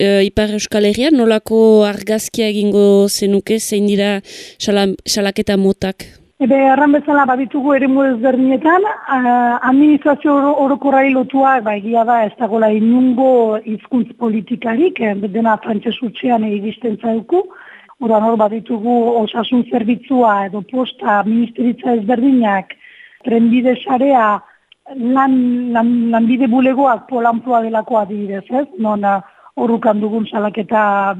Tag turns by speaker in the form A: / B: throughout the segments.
A: e, Ipar Euskal Herrian, nolako argazkia egingo zenuke, zein dira salaketa motak?
B: Ebe, erran bezala baditugu ere ezberdinetan, administrazio orokorrari lotuak, ba, egia da, ez dagoela inungo hizkuntz politikarik, eh, dena frantzesutzean egizten zauku, Oran hor baditugu osasun zerbitzua edo posta ministeritza ezberdinak, trenbide sarea, lan, lan, lanbide bulegoak polanploa delakoa adibidez, ez? Non horrukan dugun salaketa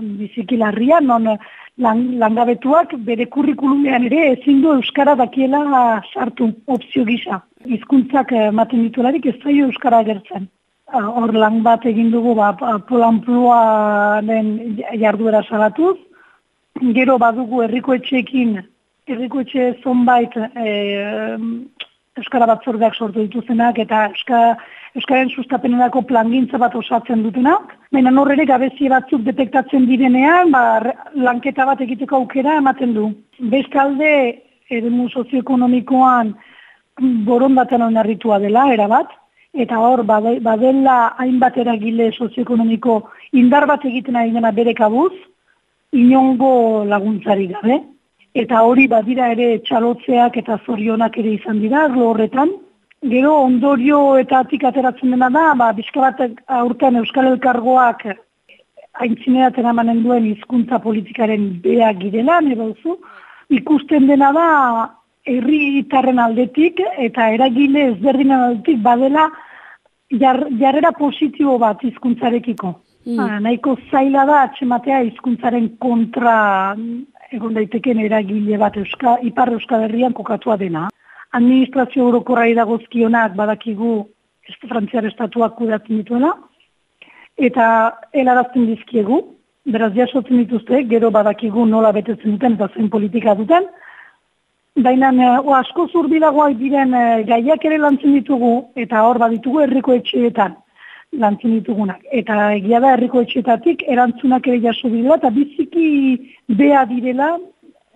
B: bizikilarria, non lan, langabetuak bere kurrikulumean ere ezin du Euskara dakiela sartu opzio gisa. Hizkuntzak ematen ditularik ez zaio Euskara gertzen. Hor lan bat egin dugu ba, polanplua den jarduera salatuz. Gero badugu herrikoetxeekin, herrikoetxe zonbait e, Euskara batzordeak sortu dituzenak eta Euskara Euskaren sustapenerako plangintza bat osatzen dutenak. Baina horre gabezie batzuk detektatzen direnean, ba, lanketa bat egiteko aukera ematen du. Bestalde, edemu sozioekonomikoan borondaten onarritua dela, erabat, eta hor, badela hainbat eragile sozioekonomiko indar bat egiten ari dena bere kabuz, inongo laguntzari gabe. Eta hori badira ere txalotzeak eta zorionak ere izan dira, horretan, Gero ondorio eta atik ateratzen dena da, ba, bizka bat aurten Euskal Elkargoak haintzineaten amanen duen hizkuntza politikaren bea girela, nire ikusten dena da herri itarren aldetik eta eragile ezberdinen aldetik badela jar, jarrera positibo bat hizkuntzarekiko. Mm. Ba, nahiko zaila da atxematea hizkuntzaren kontra egon daiteken eragile bat Euska, Ipar Euskal Herrian kokatua dena administrazio orokorrai dagozkionak badakigu este frantziar estatuak kudatzen dituela, eta helarazten dizkiegu, beraz jasotzen dituzte, gero badakigu nola betetzen duten eta zen politika duten, Baina o, asko zurbilagoak diren e, gaiak ere lantzen ditugu, eta hor baditugu herriko etxeetan lantzen ditugunak. Eta egia da herriko etxeetatik erantzunak ere jaso dira, eta biziki bea direla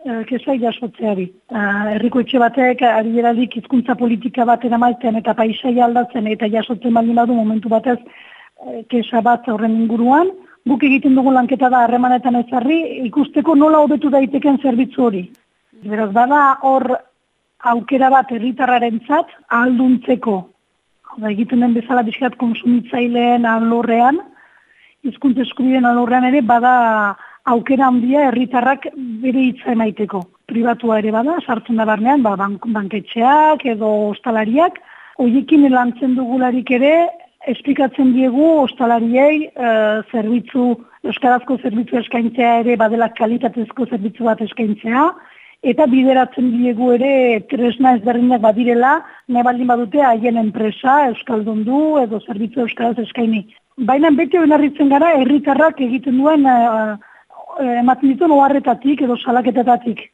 B: Eh, kesai jasotzeari. Herriko etxe batek ari eradik hizkuntza politika bat eramaiten eta paisai aldatzen eta jasotzen baldin badu momentu batez eh, kesa bat horren inguruan. Guk egiten dugu lanketa da harremanetan ezarri ikusteko nola hobetu daiteken zerbitzu hori. Beraz bada hor aukera bat herritarraren zat ahalduntzeko. Da, egiten den bezala bizkat konsumitzaileen alorrean, hizkuntza eskubideen alorrean ere bada aukera handia herritarrak bere hitza emaiteko. Pribatua ere bada, sartzen da barnean, ba, bank, banketxeak edo ostalariak, hoiekin lantzen dugularik ere, esplikatzen diegu ostalariei e, zerbitzu, euskarazko zerbitzu eskaintzea ere badela kalitatezko zerbitzu bat eskaintzea, eta bideratzen diegu ere tresna ezberdinak badirela, nahi baldin badute haien enpresa, euskaldun du, edo zerbitzu euskaraz eskaini. Baina beti hori gara, herritarrak egiten duen... E, ematen ditu noarretatik edo salaketetatik.